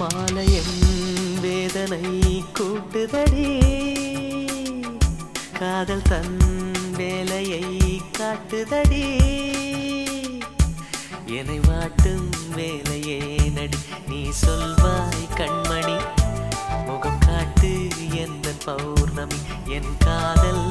மாலையன் வேதனை கூட்டுதடி. காதல் தன் வேலையை காட்டுதடி. என்னை வாட்டும் வேலையே நடி நீ சொல்வாய் கண்மணி. முகம் காட்டு எந்த பௌர்ணமி என் காதல்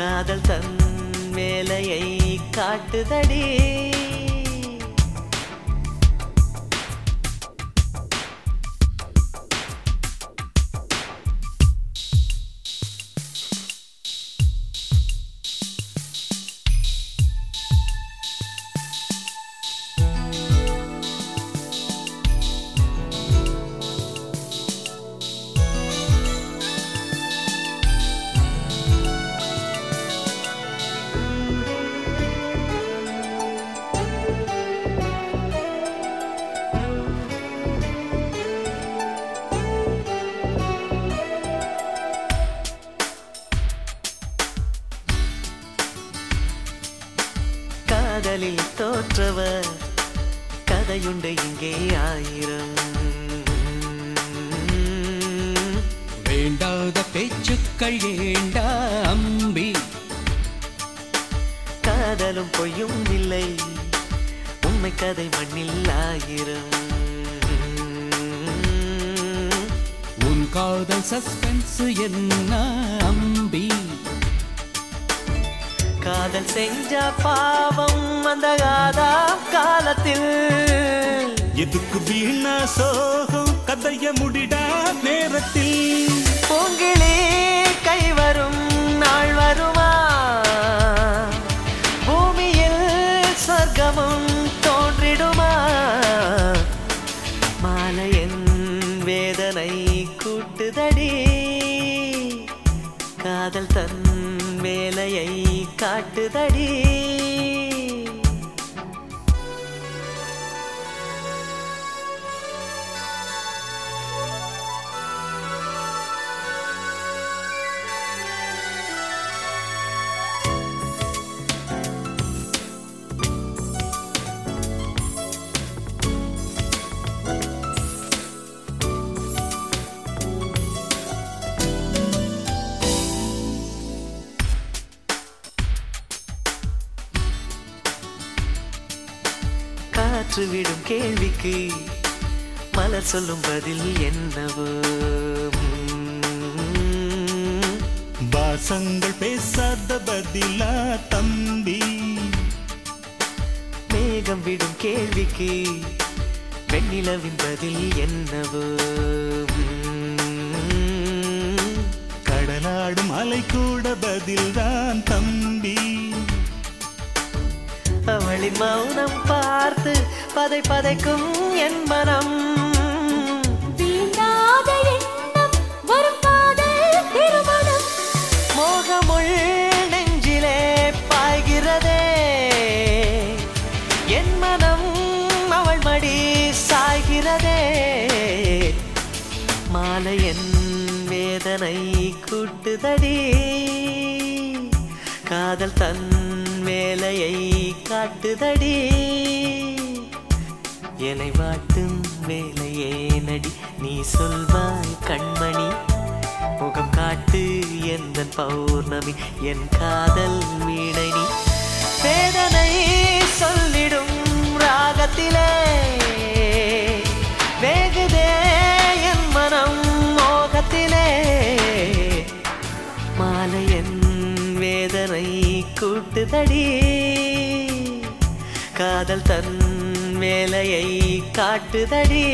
காதல் தன் மேலையை காட்டுதடி. காதலில் தோற்றவர். கதையுண்டு இங்கே ஆயிரம். வேண்டாத பேச்சுக்கள் ஏண்டா அம்பி? காதலும் பொய்யும் இல்லை. உண்மை கதை மண்ணில் ஆயிரம். உன் காதல் சஸ்பென்ஸ் என்ன அம்பி? காதல் செஞ்ச பாவம் அந்த காதா காலத்தில். எதுக்கு வீணா சோகம்? கதைய முடிடா நேரத்தில். காதல் வேலையை காட்டுதடி. விடும் கேள்விக்கு மலர் சொல்லும் பதில் என்னவோ. வாசங்கள் பேசாத பதிலா தம்பி மேகம் விடும் கேள்விக்கு வெண்ணிலவின் பதில் என்னவோ. கடலாடும் அலை கூட பதில்தான் தம்பி அவளின் மௌனம் பார்த்து பதை பதைக்கும் என் மனம். மோகமுள் நெஞ்சிலே பாய்கிறதே. என் மனம் அவள் மடி சாய்கிறதே. மாலையன் வேதனை கூட்டுதடி. காதல் தன் வேலையை காட்டுதடி. எலை வாட்டும் வேலையே நடி. நீ சொல்வாய் கண்மணி முகம் காட்டு எந்த பௌர்ணமி? என் காதல் வீடனி வேதனை சொல்லிடும் ராகத்திலே. வேகுதே என் மனம் மோகத்திலே. மாலையன் வேதனை கூட்டுதடி. காதல் தன் வேலையை காட்டுதடி.